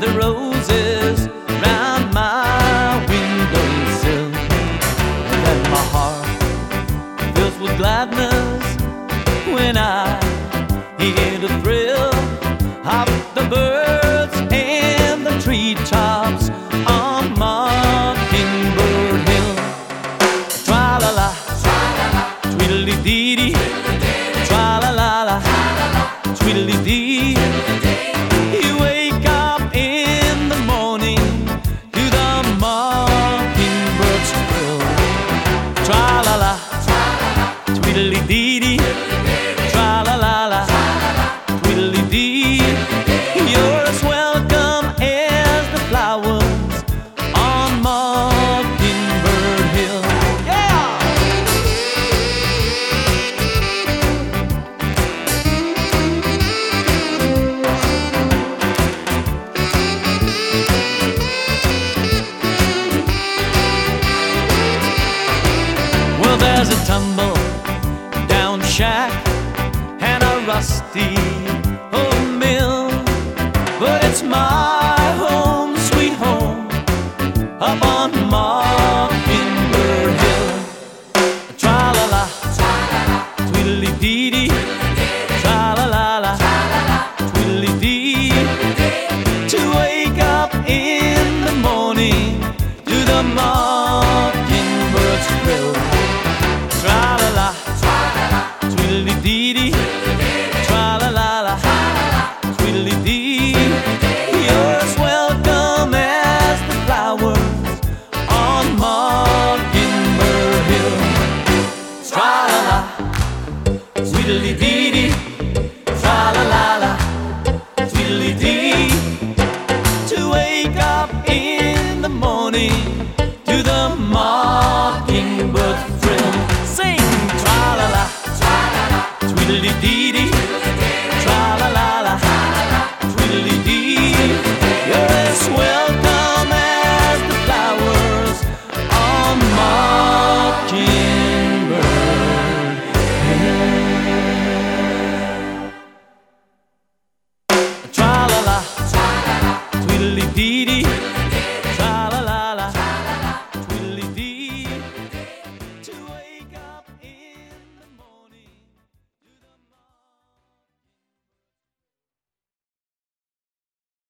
the roses round my windowsill. And my heart fills with gladness when I hear the thrill of the birds and the treetops on Mockingbird Hill. Tra la la, tweedly dee dee, tra la la la, dee. Tumble down shack and a rusty old mill, but it's my home, sweet home, up on Mockingbird Hill. Tra la la, tweedly dee dee, to the mockingbird thrill. Sing tra la la, tra la la, tweedledee.